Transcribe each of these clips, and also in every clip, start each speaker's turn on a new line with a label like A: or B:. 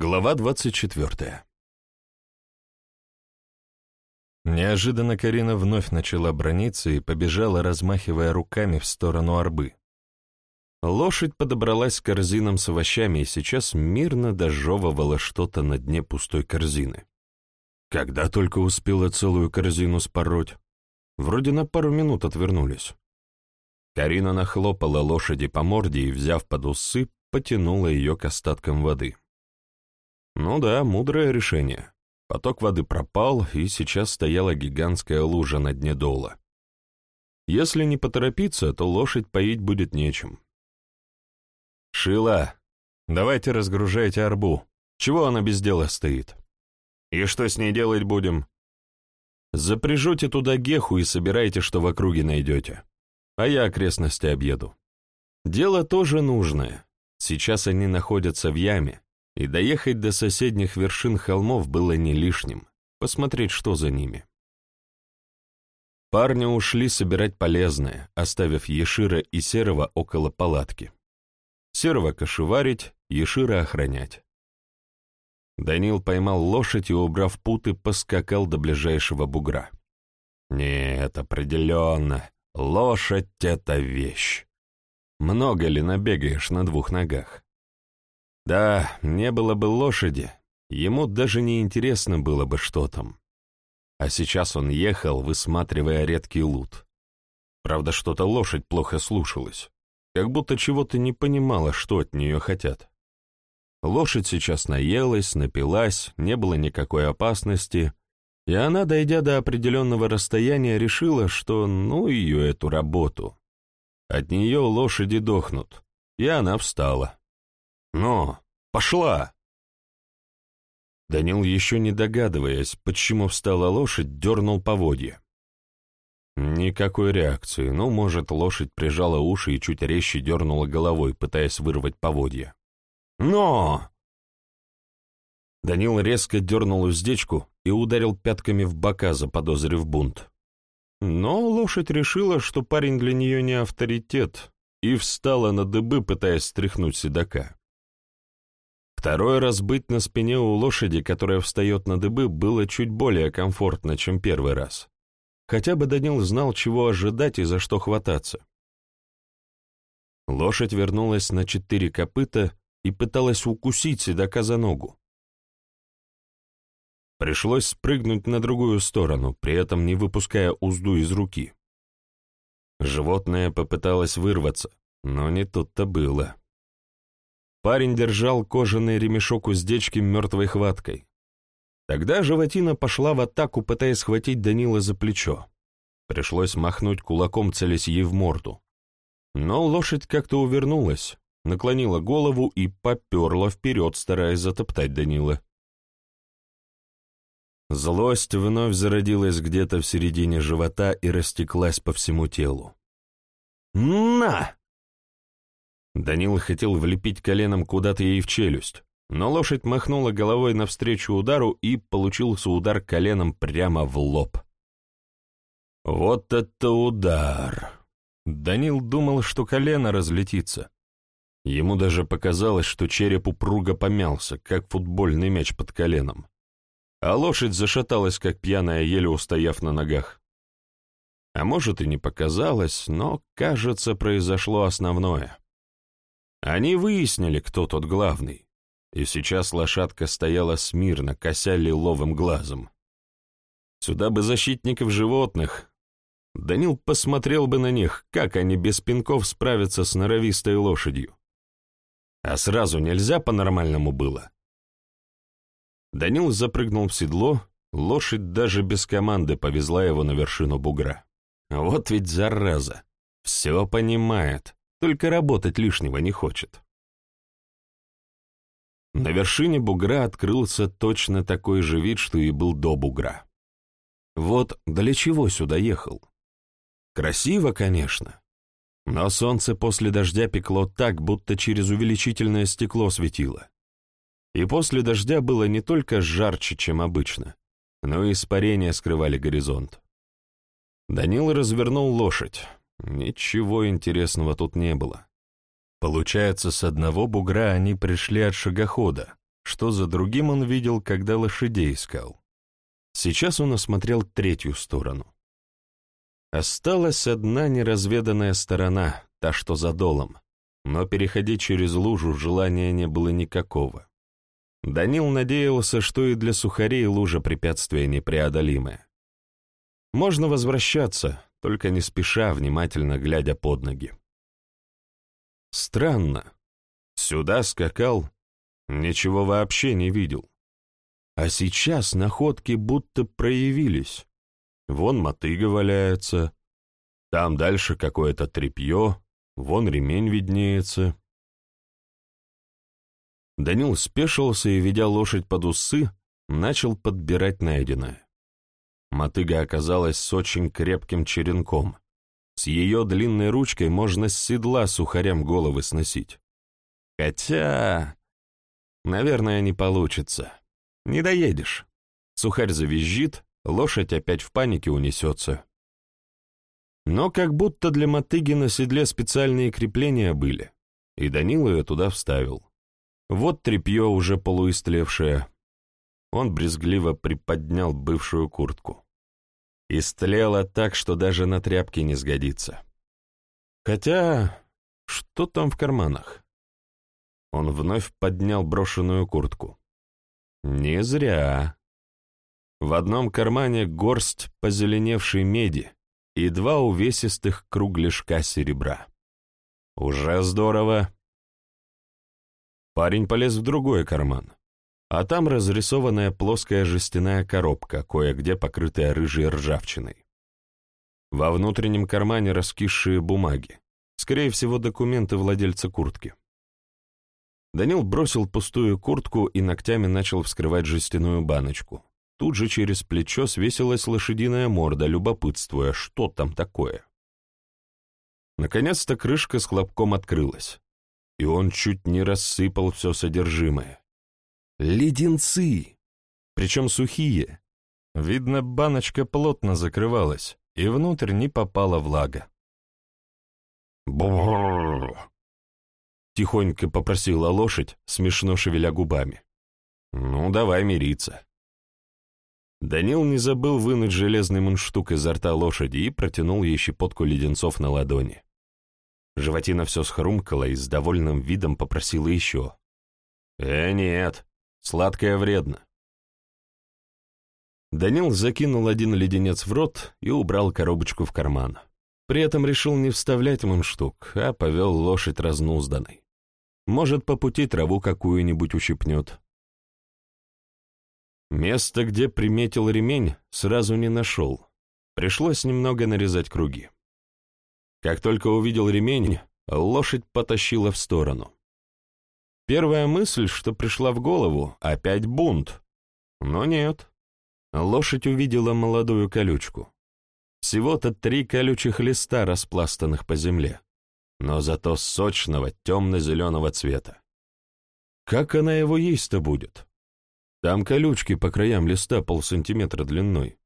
A: Глава 24 Неожиданно Карина вновь начала брониться и побежала, размахивая руками в сторону арбы. Лошадь подобралась к корзинам с овощами и сейчас мирно дожевывала что-то на дне пустой корзины. Когда только успела целую корзину спороть? Вроде на пару минут отвернулись. Карина нахлопала лошади по морде и, взяв под усы, потянула ее к остаткам воды. Ну да, мудрое решение. Поток воды пропал, и сейчас стояла гигантская лужа на дне дола. Если не поторопиться, то лошадь поить будет нечем. «Шила, давайте разгружайте арбу. Чего она без дела стоит?» «И что с ней делать будем?» «Запряжете туда геху и собирайте, что в округе найдете. А я окрестности объеду. Дело тоже нужное. Сейчас они находятся в яме, и доехать до соседних вершин холмов было не лишним, посмотреть, что за ними. Парни ушли собирать полезное, оставив Ешира и Серого около палатки. Серого кошеварить, Ешира охранять. Данил поймал лошадь и, убрав путы, поскакал до ближайшего бугра. Нет, определенно, лошадь — это вещь. Много ли набегаешь на двух ногах? Да, не было бы лошади, ему даже не интересно было бы, что там. А сейчас он ехал, высматривая редкий лут. Правда, что-то лошадь плохо слушалась, как будто чего-то не понимала, что от нее хотят. Лошадь сейчас наелась, напилась, не было никакой опасности, и она, дойдя до определенного расстояния, решила, что ну ее эту работу. От нее лошади дохнут, и она встала. «Ну, пошла!» Данил, еще не догадываясь, почему встала лошадь, дернул поводья. Никакой реакции, ну, может, лошадь прижала уши и чуть резче дернула головой, пытаясь вырвать поводья. «Но!» Данил резко дернул уздечку и ударил пятками в бока, заподозрив бунт. Но лошадь решила, что парень для нее не авторитет, и встала на дыбы, пытаясь стряхнуть седока. Второй раз быть на спине у лошади, которая встает на дыбы, было чуть более комфортно, чем первый раз. Хотя бы Данил знал, чего ожидать и за что хвататься. Лошадь вернулась на четыре копыта и пыталась укусить седока за ногу. Пришлось спрыгнуть на другую сторону, при этом не выпуская узду из руки. Животное попыталось вырваться, но не тут-то было. Парень держал кожаный ремешок уздечки мертвой хваткой. Тогда животина пошла в атаку, пытаясь схватить Данила за плечо. Пришлось махнуть кулаком, целясь ей в морду. Но лошадь как-то увернулась, наклонила голову и поперла вперед, стараясь затоптать Данила. Злость вновь зародилась где-то в середине живота и растеклась по всему телу. «На!» Данил хотел влепить коленом куда-то ей в челюсть, но лошадь махнула головой навстречу удару и получился удар коленом прямо в лоб. Вот это удар! Данил думал, что колено разлетится. Ему даже показалось, что череп упруго помялся, как футбольный мяч под коленом. А лошадь зашаталась, как пьяная, еле устояв на ногах. А может и не показалось, но, кажется, произошло основное. Они выяснили, кто тот главный, и сейчас лошадка стояла смирно, кося лиловым глазом. Сюда бы защитников животных. Данил посмотрел бы на них, как они без пинков справятся с норовистой лошадью. А сразу нельзя по-нормальному было. Данил запрыгнул в седло, лошадь даже без команды повезла его на вершину бугра. Вот ведь зараза, все понимает только работать лишнего не хочет. На вершине бугра открылся точно такой же вид, что и был до бугра. Вот для чего сюда ехал? Красиво, конечно, но солнце после дождя пекло так, будто через увеличительное стекло светило. И после дождя было не только жарче, чем обычно, но и испарения скрывали горизонт. Данил развернул лошадь. Ничего интересного тут не было. Получается, с одного бугра они пришли от шагохода, что за другим он видел, когда лошадей искал. Сейчас он осмотрел третью сторону. Осталась одна неразведанная сторона, та, что за долом, но переходить через лужу желания не было никакого. Данил надеялся, что и для сухарей лужа препятствие непреодолимое. Можно возвращаться, только не спеша, внимательно глядя под ноги. Странно. Сюда скакал, ничего вообще не видел. А сейчас находки будто проявились. Вон мотыга валяется, там дальше какое-то тряпье, вон ремень виднеется. Данил спешился и, ведя лошадь под усы, начал подбирать найденное. Мотыга оказалась с очень крепким черенком. С ее длинной ручкой можно с седла сухарям головы сносить. Хотя... Наверное, не получится. Не доедешь. Сухарь завизжит, лошадь опять в панике унесется. Но как будто для мотыги на седле специальные крепления были, и Данил ее туда вставил. Вот тряпье уже полуистлевшее, он брезгливо приподнял бывшую куртку. Истлела так, что даже на тряпке не сгодится. Хотя, что там в карманах? Он вновь поднял брошенную куртку. Не зря. В одном кармане горсть позеленевшей меди и два увесистых кругляшка серебра. Уже здорово. Парень полез в другой карман а там разрисованная плоская жестяная коробка, кое-где покрытая рыжей ржавчиной. Во внутреннем кармане раскисшие бумаги, скорее всего, документы владельца куртки. Данил бросил пустую куртку и ногтями начал вскрывать жестяную баночку. Тут же через плечо свесилась лошадиная морда, любопытствуя, что там такое. Наконец-то крышка с хлопком открылась, и он чуть не рассыпал все содержимое. Леденцы! Причем сухие. Видно, баночка плотно закрывалась, и внутрь не попала влага. «Брррр!» — тихонько попросила лошадь, смешно шевеля губами. «Ну, давай мириться». Данил не забыл вынуть железный мундштук изо рта лошади и протянул ей щепотку леденцов на ладони. Животина все схрумкала и с довольным видом попросила еще. «Э, нет, Сладкое вредно. Данил закинул один леденец в рот и убрал коробочку в карман. При этом решил не вставлять мундштук, а повел лошадь разнузданной. Может, по пути траву какую-нибудь ущипнет. Место, где приметил ремень, сразу не нашел. Пришлось немного нарезать круги. Как только увидел ремень, лошадь потащила в сторону. Первая мысль, что пришла в голову, опять бунт. Но нет. Лошадь увидела молодую колючку. Всего-то три колючих листа, распластанных по земле, но зато сочного темно-зеленого цвета. Как она его есть-то будет? Там колючки по краям листа полсантиметра длиной.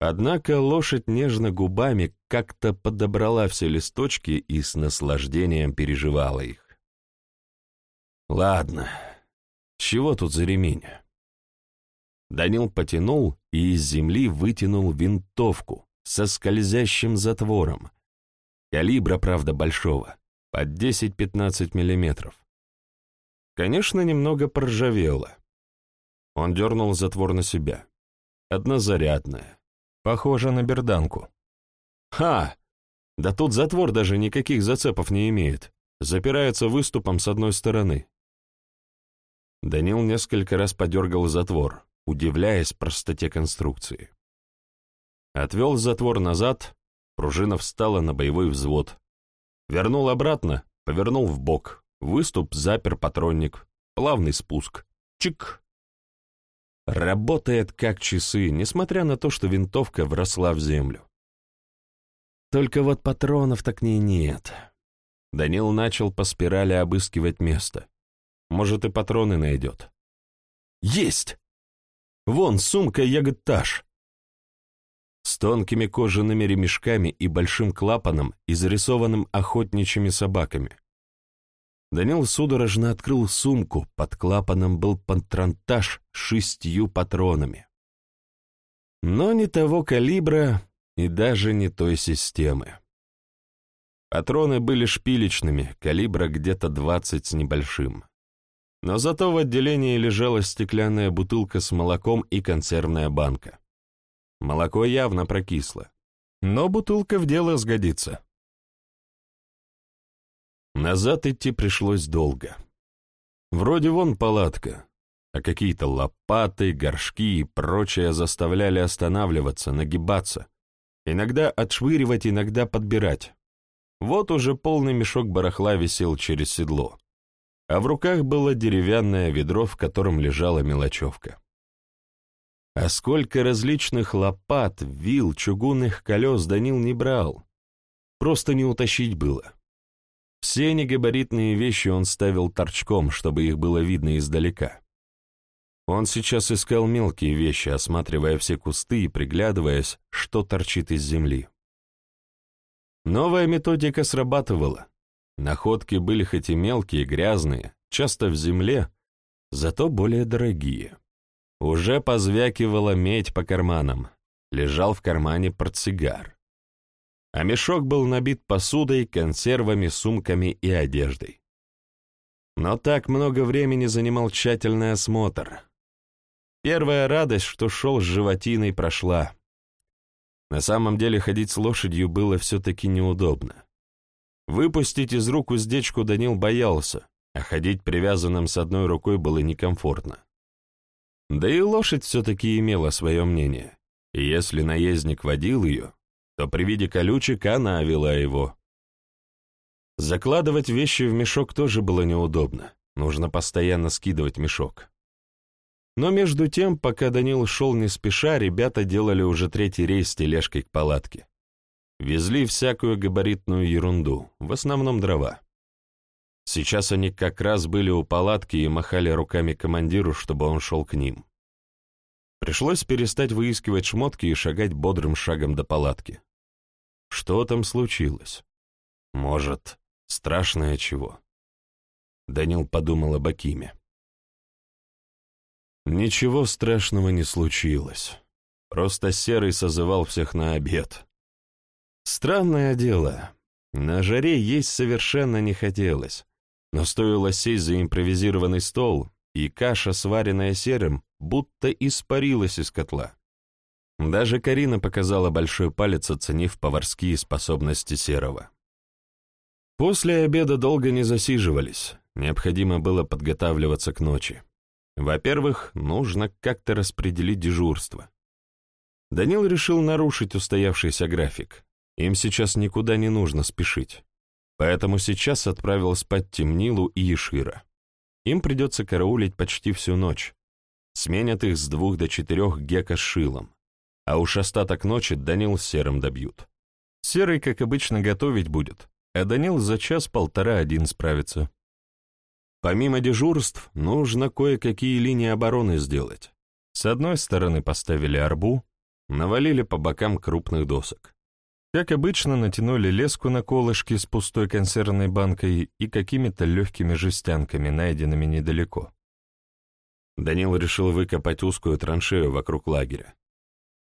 A: Однако лошадь нежно губами как-то подобрала все листочки и с наслаждением переживала их. Ладно, чего тут за ремень? Данил потянул и из земли вытянул винтовку со скользящим затвором. Калибра, правда, большого, под 10-15 миллиметров. Конечно, немного поржавело. Он дернул затвор на себя. Однозарядная. Похоже на берданку. Ха! Да тут затвор даже никаких зацепов не имеет. Запирается выступом с одной стороны. Данил несколько раз подергал затвор, удивляясь простоте конструкции. Отвел затвор назад, пружина встала на боевой взвод. Вернул обратно, повернул в бок, выступ запер патронник, плавный спуск. Чик! Работает как часы, несмотря на то, что винтовка вросла в землю. Только вот патронов так ней нет. Данил начал по спирали обыскивать место. Может, и патроны найдет. Есть! Вон, сумка ягодтаж. С тонкими кожаными ремешками и большим клапаном, изрисованным охотничьими собаками. Данил судорожно открыл сумку, под клапаном был патронтаж с шестью патронами. Но не того калибра и даже не той системы. Патроны были шпилечными, калибра где-то 20 с небольшим. Но зато в отделении лежала стеклянная бутылка с молоком и консервная банка. Молоко явно прокисло, но бутылка в дело сгодится. Назад идти пришлось долго. Вроде вон палатка, а какие-то лопаты, горшки и прочее заставляли останавливаться, нагибаться, иногда отшвыривать, иногда подбирать. Вот уже полный мешок барахла висел через седло, а в руках было деревянное ведро, в котором лежала мелочевка. А сколько различных лопат, вил, чугунных колес Данил не брал. Просто не утащить было. Все негабаритные вещи он ставил торчком, чтобы их было видно издалека. Он сейчас искал мелкие вещи, осматривая все кусты и приглядываясь, что торчит из земли. Новая методика срабатывала. Находки были хоть и мелкие, грязные, часто в земле, зато более дорогие. Уже позвякивала медь по карманам, лежал в кармане портсигар а мешок был набит посудой, консервами, сумками и одеждой. Но так много времени занимал тщательный осмотр. Первая радость, что шел с животиной, прошла. На самом деле ходить с лошадью было все-таки неудобно. Выпустить из рук уздечку Данил боялся, а ходить привязанным с одной рукой было некомфортно. Да и лошадь все-таки имела свое мнение, и если наездник водил ее, то при виде колючек она вела его. Закладывать вещи в мешок тоже было неудобно, нужно постоянно скидывать мешок. Но между тем, пока Данил шел не спеша, ребята делали уже третий рейс с тележкой к палатке. Везли всякую габаритную ерунду, в основном дрова. Сейчас они как раз были у палатки и махали руками командиру, чтобы он шел к ним. Пришлось перестать выискивать шмотки и шагать бодрым шагом до палатки. Что там случилось? Может, страшное чего? Данил подумал об Акиме. Ничего страшного не случилось. Просто Серый созывал всех на обед. Странное дело. На жаре есть совершенно не хотелось, но стоило сесть за импровизированный стол, и каша, сваренная серым, будто испарилась из котла. Даже Карина показала большой палец, оценив поварские способности Серого. После обеда долго не засиживались, необходимо было подготавливаться к ночи. Во-первых, нужно как-то распределить дежурство. Данил решил нарушить устоявшийся график. Им сейчас никуда не нужно спешить. Поэтому сейчас отправил спать Темнилу и Ешира. Им придется караулить почти всю ночь. Сменят их с двух до четырех Гека Шилом а уж остаток ночи Данил с Серым добьют. Серый, как обычно, готовить будет, а Данил за час-полтора один справится. Помимо дежурств, нужно кое-какие линии обороны сделать. С одной стороны поставили арбу, навалили по бокам крупных досок. Как обычно, натянули леску на колышки с пустой консервной банкой и какими-то легкими жестянками, найденными недалеко. Данил решил выкопать узкую траншею вокруг лагеря.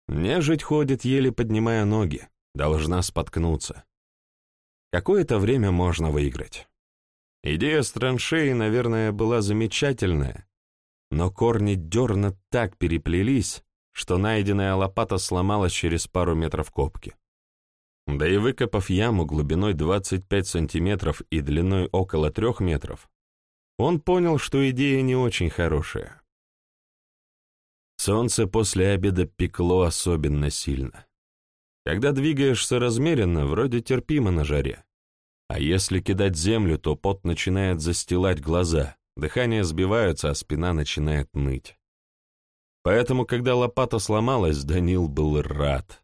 A: Нежить ходит, еле поднимая ноги, должна споткнуться. Какое-то время можно выиграть. Идея с траншеей, наверное, была замечательная, но корни дерна так переплелись, что найденная лопата сломалась через пару метров копки. Да и выкопав яму глубиной 25 сантиметров и длиной около 3 метров, он понял, что идея не очень хорошая. Солнце после обеда пекло особенно сильно. Когда двигаешься размеренно, вроде терпимо на жаре. А если кидать землю, то пот начинает застилать глаза, дыхание сбивается, а спина начинает ныть. Поэтому, когда лопата сломалась, Данил был рад.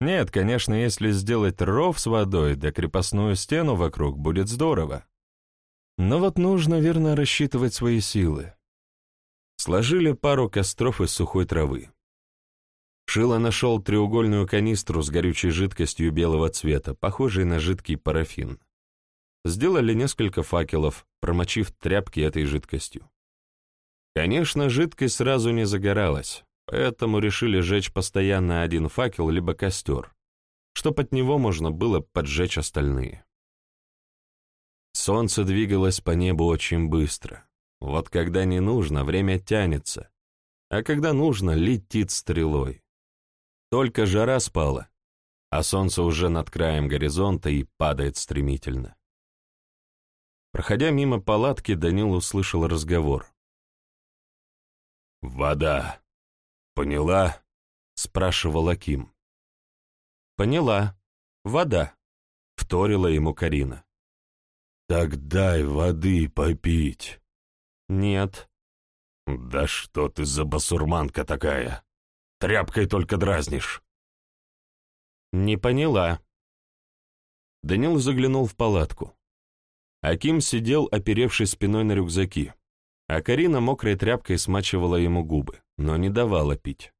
A: Нет, конечно, если сделать ров с водой да крепостную стену вокруг, будет здорово. Но вот нужно верно рассчитывать свои силы. Сложили пару костров из сухой травы. Шило нашел треугольную канистру с горючей жидкостью белого цвета, похожей на жидкий парафин. сделали несколько факелов, промочив тряпки этой жидкостью. Конечно, жидкость сразу не загоралась, поэтому решили жечь постоянно один факел либо костер, чтоб от него можно было поджечь остальные. Солнце двигалось по небу очень быстро. Вот когда не нужно, время тянется, а когда нужно, летит стрелой. Только жара спала, а солнце уже над краем горизонта и падает стремительно. Проходя мимо палатки, Данил услышал разговор. «Вода. Поняла?» — спрашивал Аким. «Поняла. Вода», — вторила ему Карина. «Так дай воды попить». «Нет». «Да что ты за басурманка такая? Тряпкой только дразнишь». «Не поняла». Данил заглянул в палатку. Аким сидел, оперевшись спиной на рюкзаки, а Карина мокрой тряпкой смачивала ему губы, но не давала пить.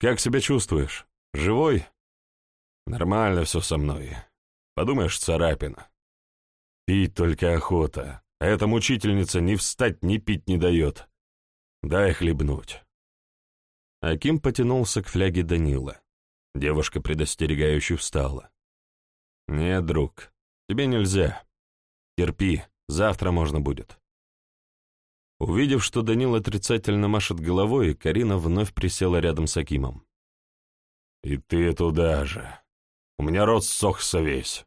A: «Как себя чувствуешь? Живой?» «Нормально все со мной. Подумаешь, царапина. Пить только охота, а эта мучительница ни встать, ни пить не дает. Дай хлебнуть». Аким потянулся к фляге Данила. Девушка предостерегающе встала. «Нет, друг, тебе нельзя. Терпи, завтра можно будет». Увидев, что Данил отрицательно машет головой, Карина вновь присела рядом с Акимом. «И ты туда же. У меня рот ссохся весь.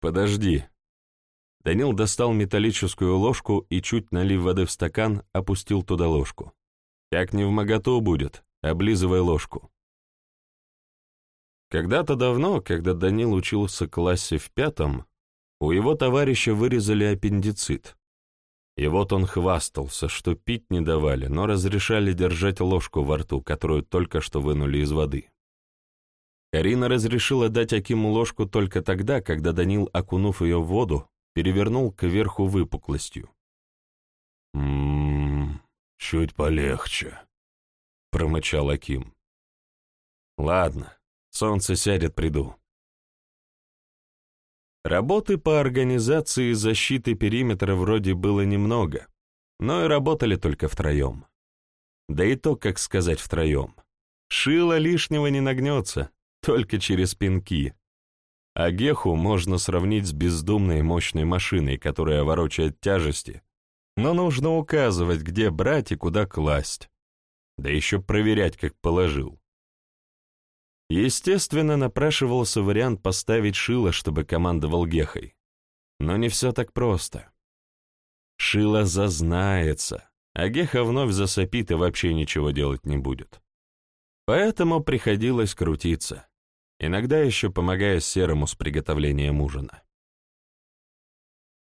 A: Подожди». Данил достал металлическую ложку и, чуть налив воды в стакан, опустил туда ложку. «Как не в моготу будет, облизывай ложку». Когда-то давно, когда Данил учился в классе в пятом, у его товарища вырезали аппендицит. И вот он хвастался, что пить не давали, но разрешали держать ложку во рту, которую только что вынули из воды. Карина разрешила дать Акиму ложку только тогда, когда Данил, окунув ее в воду, перевернул кверху выпуклостью. «М-м, чуть полегче», — промычал Аким. «Ладно, солнце сядет, приду». Работы по организации защиты периметра вроде было немного, но и работали только втроем. Да и то, как сказать, втроем. Шило лишнего не нагнется, только через пинки. А Геху можно сравнить с бездумной мощной машиной, которая ворочает тяжести, но нужно указывать, где брать и куда класть. Да еще проверять, как положил. Естественно, напрашивался вариант поставить Шила, чтобы командовал Гехой. Но не все так просто. Шила зазнается, а Геха вновь засопит и вообще ничего делать не будет. Поэтому приходилось крутиться, иногда еще помогая Серому с приготовлением ужина.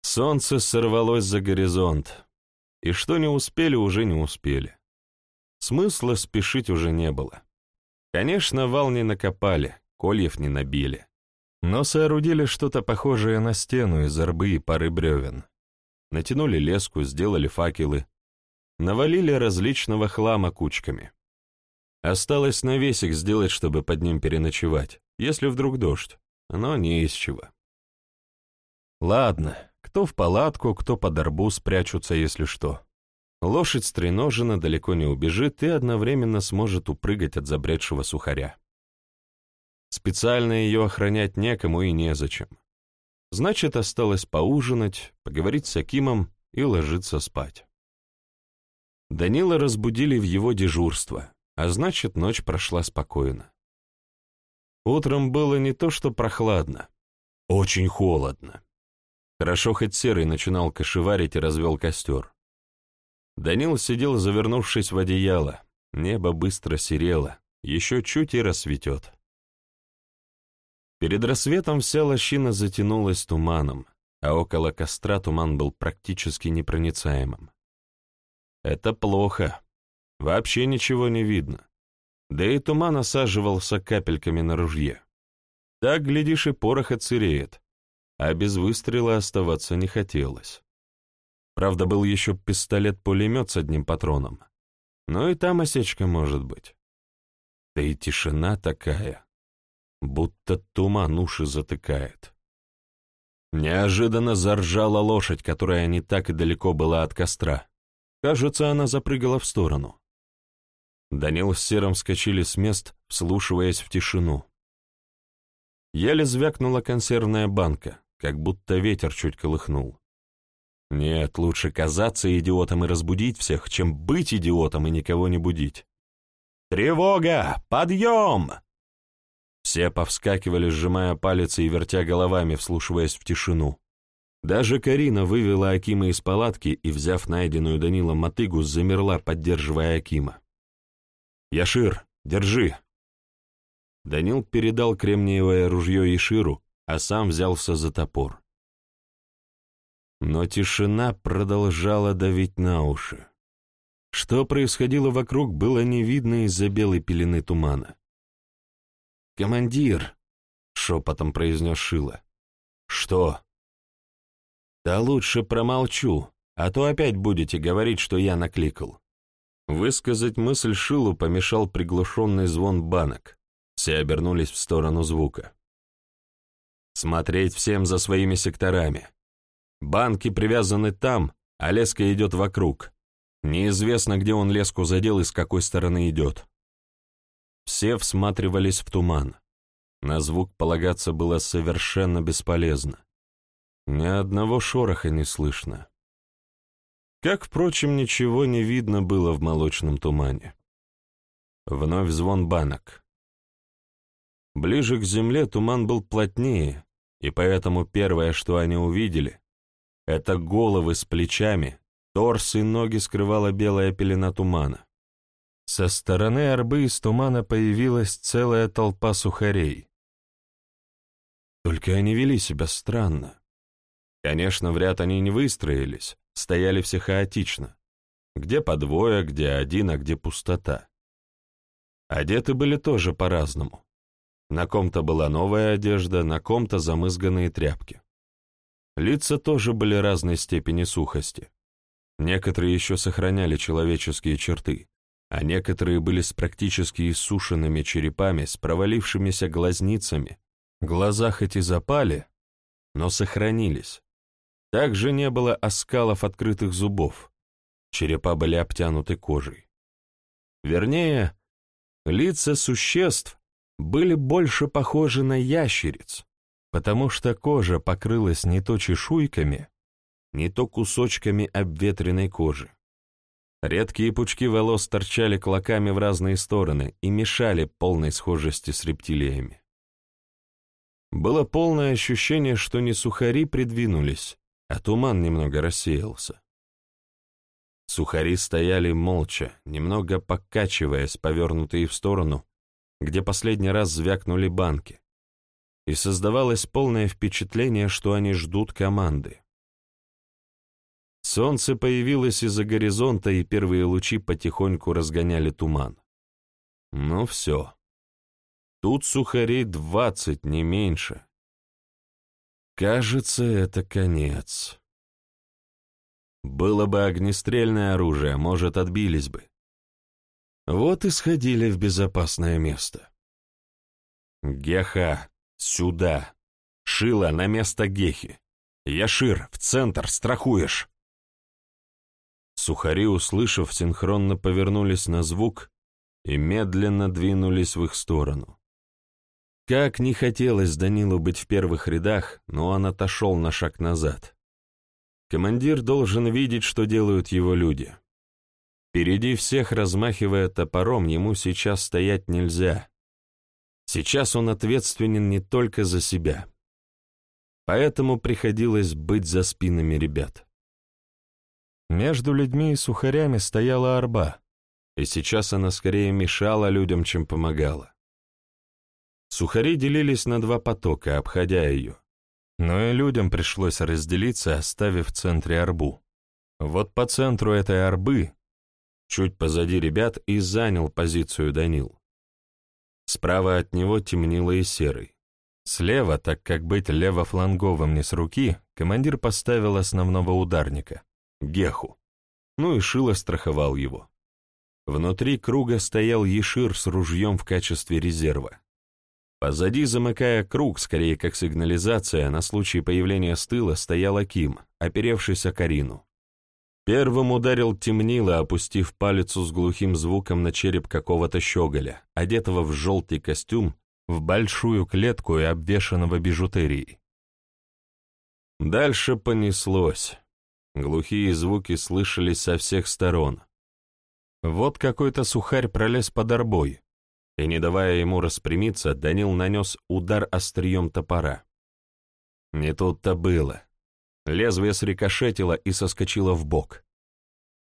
A: Солнце сорвалось за горизонт, и что не успели, уже не успели. Смысла спешить уже не было. Конечно, вал не накопали, кольев не набили, но соорудили что-то похожее на стену из рбы и пары бревен. Натянули леску, сделали факелы, навалили различного хлама кучками. Осталось навесик сделать, чтобы под ним переночевать, если вдруг дождь, но не из чего. Ладно, кто в палатку, кто под арбуз прячутся, если что. Лошадь стреножена, далеко не убежит и одновременно сможет упрыгать от забредшего сухаря. Специально ее охранять некому и незачем. Значит, осталось поужинать, поговорить с Акимом и ложиться спать. Данила разбудили в его дежурство, а значит, ночь прошла спокойно. Утром было не то что прохладно, очень холодно. Хорошо хоть Серый начинал кошеварить и развел костер. Данил сидел, завернувшись в одеяло. Небо быстро серело, еще чуть и рассветет. Перед рассветом вся лощина затянулась туманом, а около костра туман был практически непроницаемым. Это плохо. Вообще ничего не видно. Да и туман осаживался капельками на ружье. Так, глядишь, и порох отсыреет, а без выстрела оставаться не хотелось. Правда, был еще пистолет-пулемет с одним патроном. Но и там осечка может быть. Да и тишина такая, будто туман уши затыкает. Неожиданно заржала лошадь, которая не так и далеко была от костра. Кажется, она запрыгала в сторону. Данил с Серым вскочили с мест, вслушиваясь в тишину. Еле звякнула консервная банка, как будто ветер чуть колыхнул. Нет, лучше казаться идиотом и разбудить всех, чем быть идиотом и никого не будить. «Тревога! Подъем!» Все повскакивали, сжимая палец и вертя головами, вслушиваясь в тишину. Даже Карина вывела Акима из палатки и, взяв найденную Данилом мотыгу, замерла, поддерживая Акима. «Яшир, держи!» Данил передал кремниевое ружье Яширу, а сам взялся за топор. Но тишина продолжала давить на уши. Что происходило вокруг, было не видно из-за белой пелены тумана. «Командир!» — шепотом произнес Шила. «Что?» «Да лучше промолчу, а то опять будете говорить, что я накликал». Высказать мысль Шилу помешал приглушенный звон банок. Все обернулись в сторону звука. «Смотреть всем за своими секторами. Банки привязаны там, а леска идет вокруг. Неизвестно, где он леску задел и с какой стороны идет. Все всматривались в туман. На звук полагаться было совершенно бесполезно. Ни одного шороха не слышно. Как, впрочем, ничего не видно было в молочном тумане. Вновь звон банок. Ближе к земле туман был плотнее, и поэтому первое, что они увидели, это головы с плечами, торс и ноги скрывала белая пелена тумана. Со стороны арбы из тумана появилась целая толпа сухарей. Только они вели себя странно. Конечно, в ряд они не выстроились, стояли все хаотично. Где по двое, где один, а где пустота. Одеты были тоже по-разному. На ком-то была новая одежда, на ком-то замызганные тряпки. Лица тоже были разной степени сухости. Некоторые еще сохраняли человеческие черты, а некоторые были с практически иссушенными черепами, с провалившимися глазницами. Глаза хоть и запали, но сохранились. Также не было оскалов открытых зубов. Черепа были обтянуты кожей. Вернее, лица существ были больше похожи на ящериц, потому что кожа покрылась не то чешуйками, не то кусочками обветренной кожи. Редкие пучки волос торчали клоками в разные стороны и мешали полной схожести с рептилиями. Было полное ощущение, что не сухари придвинулись, а туман немного рассеялся. Сухари стояли молча, немного покачиваясь, повернутые в сторону, где последний раз звякнули банки, и создавалось полное впечатление, что они ждут команды. Солнце появилось из-за горизонта, и первые лучи потихоньку разгоняли туман. Ну все. Тут сухарей двадцать, не меньше. Кажется, это конец. Было бы огнестрельное оружие, может, отбились бы. Вот и сходили в безопасное место. Геха, Сюда. Шила на место Гехи. Яшир, в центр, страхуешь. Сухари, услышав, синхронно повернулись на звук и медленно двинулись в их сторону. Как не хотелось Данилу быть в первых рядах, но он отошел на шаг назад. Командир должен видеть, что делают его люди. Впереди всех, размахивая топором, ему сейчас стоять нельзя. Сейчас он ответственен не только за себя. Поэтому приходилось быть за спинами ребят. Между людьми и сухарями стояла арба, и сейчас она скорее мешала людям, чем помогала. Сухари делились на два потока, обходя ее. Но и людям пришлось разделиться, оставив в центре арбу. Вот по центру этой арбы, чуть позади ребят, и занял позицию Данил. Справа от него темнело и серый. Слева, так как быть левофланговым не с руки, командир поставил основного ударника — Геху. Ну и Шило страховал его. Внутри круга стоял Ешир с ружьем в качестве резерва. Позади, замыкая круг, скорее как сигнализация, на случай появления с тыла стоял Аким, оперевшись о Карину. Первым ударил темнило, опустив палицу с глухим звуком на череп какого-то щеголя, одетого в желтый костюм, в большую клетку и обвешанного бижутерией. Дальше понеслось. Глухие звуки слышались со всех сторон. Вот какой-то сухарь пролез под арбой, и, не давая ему распрямиться, Данил нанес удар острием топора. Не тут-то было. Лезвие срикошетило и соскочило в бок.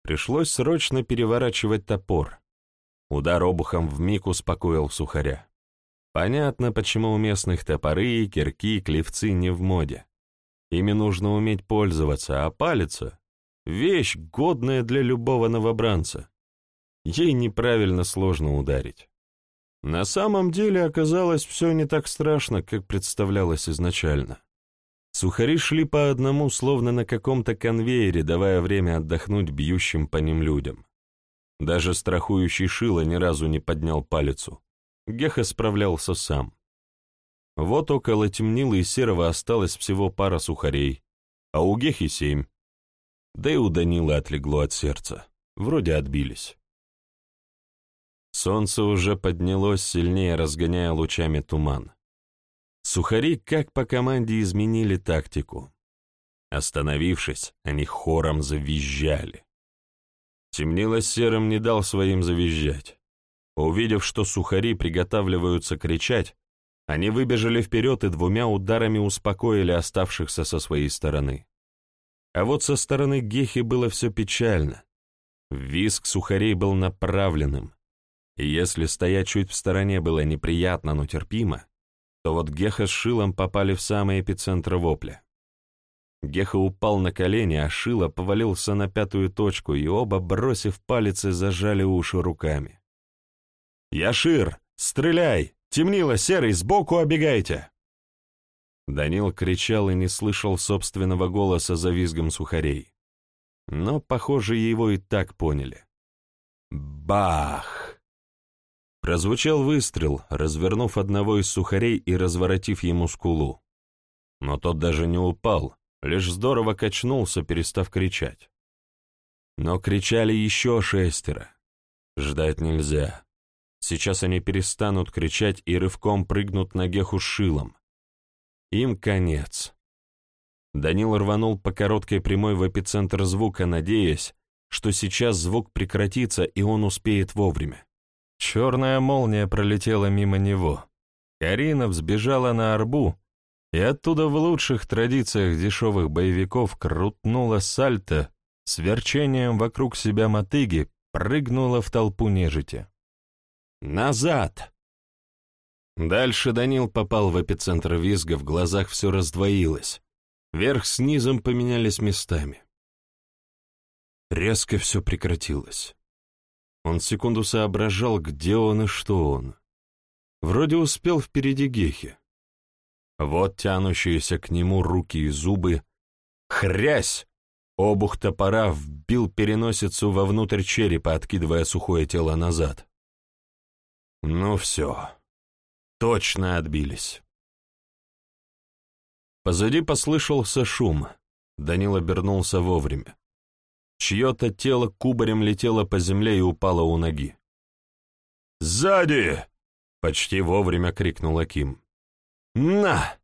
A: Пришлось срочно переворачивать топор. Удар обухом вмиг успокоил сухаря. Понятно, почему у местных топоры, кирки, клевцы не в моде. Ими нужно уметь пользоваться, а палица — вещь, годная для любого новобранца. Ей неправильно сложно ударить. На самом деле оказалось все не так страшно, как представлялось изначально. Сухари шли по одному, словно на каком-то конвейере, давая время отдохнуть бьющим по ним людям. Даже страхующий Шило ни разу не поднял палицу. Геха справлялся сам. Вот около темнила и серого осталось всего пара сухарей, а у Гехи семь. Да и у Данила отлегло от сердца. Вроде отбились. Солнце уже поднялось, сильнее разгоняя лучами туман. Сухари, как по команде, изменили тактику. Остановившись, они хором завизжали. Темнило серым не дал своим завизжать. Увидев, что сухари приготавливаются кричать, они выбежали вперед и двумя ударами успокоили оставшихся со своей стороны. А вот со стороны Гехи было все печально. Виск сухарей был направленным, и если стоять чуть в стороне было неприятно, но терпимо, то вот Геха с Шилом попали в самый эпицентр вопля. Геха упал на колени, а Шила повалился на пятую точку, и оба, бросив палицы, зажали уши руками. «Яшир, стреляй! Темнило, серый, сбоку обегайте!» Данил кричал и не слышал собственного голоса за визгом сухарей. Но, похоже, его и так поняли. Бах! Прозвучал выстрел, развернув одного из сухарей и разворотив ему скулу. Но тот даже не упал, лишь здорово качнулся, перестав кричать. Но кричали еще шестеро. Ждать нельзя. Сейчас они перестанут кричать и рывком прыгнут на Геху шилом. Им конец. Данил рванул по короткой прямой в эпицентр звука, надеясь, что сейчас звук прекратится и он успеет вовремя. Черная молния пролетела мимо него. Карина взбежала на арбу и оттуда в лучших традициях дешевых боевиков крутнула сальто, с верчением вокруг себя мотыги прыгнула в толпу нежити. «Назад!» Дальше Данил попал в эпицентр визга, в глазах все раздвоилось. Верх с низом поменялись местами. Резко все прекратилось. Он секунду соображал, где он и что он. Вроде успел впереди Гехи. Вот тянущиеся к нему руки и зубы. Хрясь! Обух топора вбил переносицу вовнутрь черепа, откидывая сухое тело назад. Ну все. Точно отбились. Позади послышался шум. Данил обернулся вовремя. Чье-то тело кубарем летело по земле и упало у ноги. «Сзади!» — почти вовремя крикнул Аким. «На!»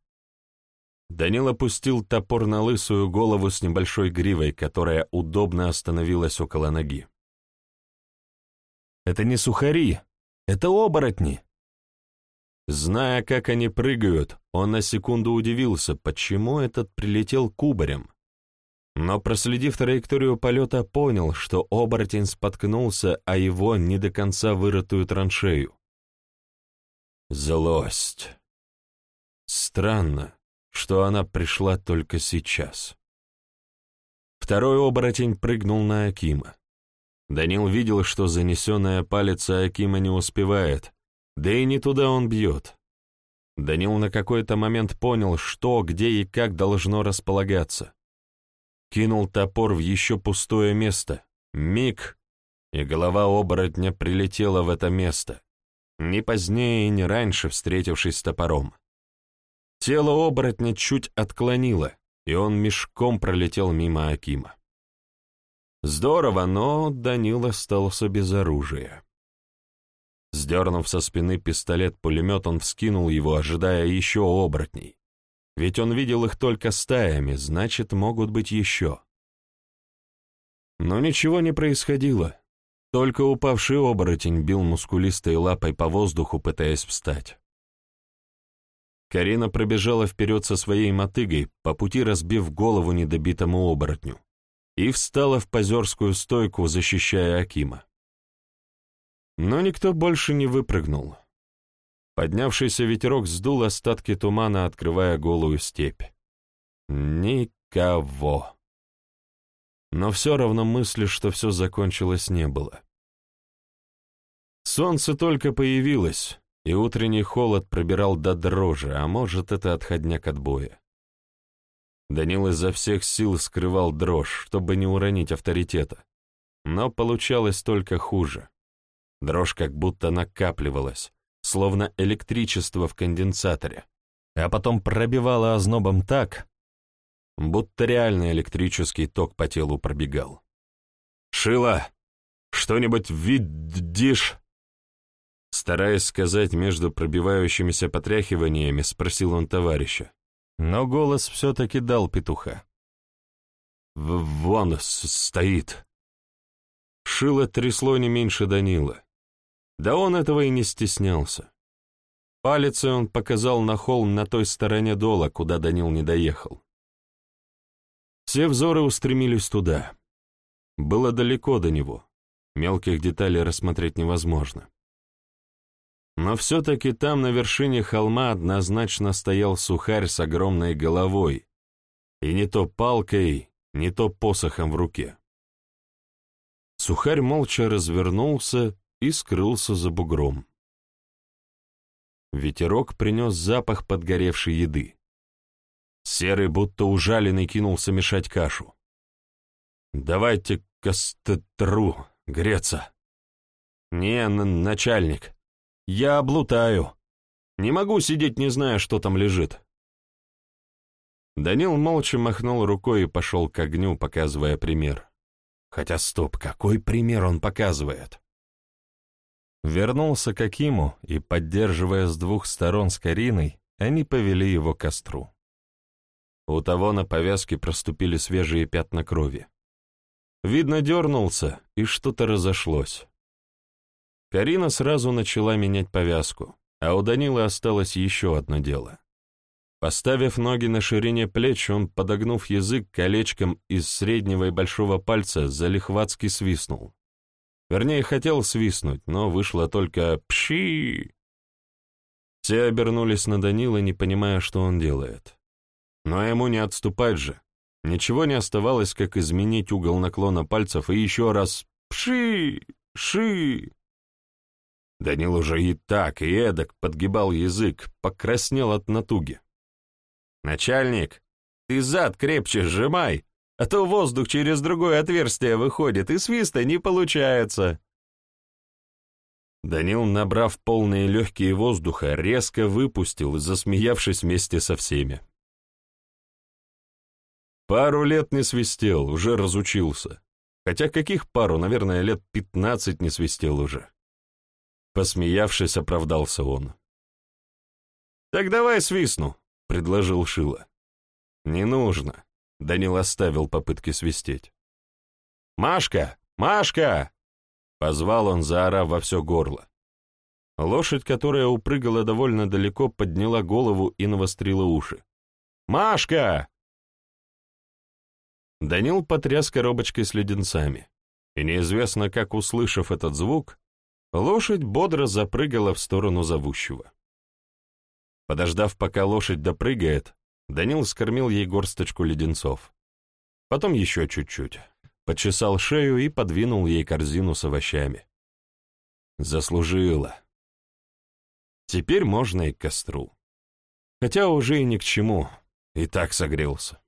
A: Данил опустил топор на лысую голову с небольшой гривой, которая удобно остановилась около ноги. «Это не сухари, это оборотни!» Зная, как они прыгают, он на секунду удивился, почему этот прилетел кубарем но, проследив траекторию полета, понял, что оборотень споткнулся о его не до конца вырытую траншею. Злость. Странно, что она пришла только сейчас. Второй оборотень прыгнул на Акима. Данил видел, что занесенная палица Акима не успевает, да и не туда он бьет. Данил на какой-то момент понял, что, где и как должно располагаться кинул топор в еще пустое место. Миг, и голова оборотня прилетела в это место. не позднее и не раньше встретившись с топором. Тело оборотня чуть отклонило, и он мешком пролетел мимо Акима. Здорово, но Данил остался без оружия. Сдернув со спины пистолет-пулемет, он вскинул его, ожидая еще оборотней. Ведь он видел их только стаями, значит, могут быть еще. Но ничего не происходило. Только упавший оборотень бил мускулистой лапой по воздуху, пытаясь встать. Карина пробежала вперед со своей мотыгой, по пути разбив голову недобитому оборотню, и встала в позерскую стойку, защищая Акима. Но никто больше не выпрыгнул. Поднявшийся ветерок сдул остатки тумана, открывая голую степь. Никого. Но все равно мысли, что все закончилось, не было. Солнце только появилось, и утренний холод пробирал до дрожи, а может, это отходняк от боя. Данил изо всех сил скрывал дрожь, чтобы не уронить авторитета. Но получалось только хуже. Дрожь как будто накапливалась, словно электричество в конденсаторе, а потом пробивала ознобом так, будто реальный электрический ток по телу пробегал. «Шила, что-нибудь видишь?» Стараясь сказать между пробивающимися потряхиваниями, спросил он товарища. Но голос все-таки дал петуха. «Вон стоит». Шило трясло не меньше Данила. Да он этого и не стеснялся. Палец он показал на холм на той стороне дола, куда Данил не доехал. Все взоры устремились туда. Было далеко до него. Мелких деталей рассмотреть невозможно. Но все-таки там, на вершине холма, однозначно стоял сухарь с огромной головой, и не то палкой, не то посохом в руке. Сухарь молча развернулся и скрылся за бугром. Ветерок принес запах подгоревшей еды. Серый, будто ужаленный, кинулся мешать кашу. «Давайте костру греться». «Не, начальник, я облутаю. Не могу сидеть, не зная, что там лежит». Данил молча махнул рукой и пошел к огню, показывая пример. Хотя стоп, какой пример он показывает? Вернулся к Акиму, и, поддерживая с двух сторон с Кариной, они повели его к костру. У того на повязке проступили свежие пятна крови. Видно, дернулся, и что-то разошлось. Карина сразу начала менять повязку, а у Данила осталось еще одно дело. Поставив ноги на ширине плеч, он, подогнув язык колечком из среднего и большого пальца, залихватски свистнул. Вернее, хотел свистнуть, но вышло только «пши». Все обернулись на Данила, не понимая, что он делает. Но ему не отступать же. Ничего не оставалось, как изменить угол наклона пальцев и еще раз «пши! Ши!». Данил уже и так, и эдак подгибал язык, покраснел от натуги. «Начальник, ты зад крепче сжимай, а то воздух через другое отверстие выходит, и свиста не получается». Данил, набрав полные легкие воздуха, резко выпустил, засмеявшись вместе со всеми. Пару лет не свистел, уже разучился. Хотя каких пару, наверное, лет пятнадцать не свистел уже. Посмеявшись, оправдался он. «Так давай свистну», — предложил Шила. «Не нужно», — Данил оставил попытки свистеть. «Машка! Машка!» — позвал он, заорав во все горло. Лошадь, которая упрыгала довольно далеко, подняла голову и навострила уши. «Машка!» Данил потряс коробочкой с леденцами, и неизвестно как услышав этот звук, лошадь бодро запрыгала в сторону зовущего. Подождав, пока лошадь допрыгает, Данил скормил ей горсточку леденцов. Потом еще чуть-чуть. Почесал шею и подвинул ей корзину с овощами. Заслужила. Теперь можно и к костру. Хотя уже и ни к чему, и так согрелся.